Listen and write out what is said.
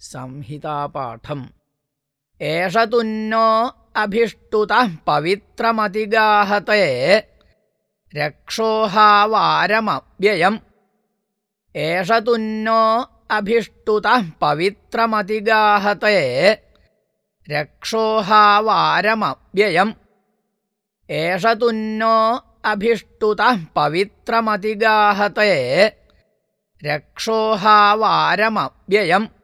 സംഹിതാപാഠം. ഏഷ തുന്നോ അഭിഷ്ടുത പവിത്രമതിഗാഹത്തെ രക്ഷോഹാവാരമവ്യയം. ഏഷ തുന്നോ അഭിഷ്ടുത പവിത്രമതിഗാഹത്തെ രക്ഷോഹാവാരമവ്യയം. ഏഷ തുന്നോ അഭിഷ്ടുത പവിത്രമതിഗാഹത്തെ രക്ഷോഹാവാരമവ്യയം.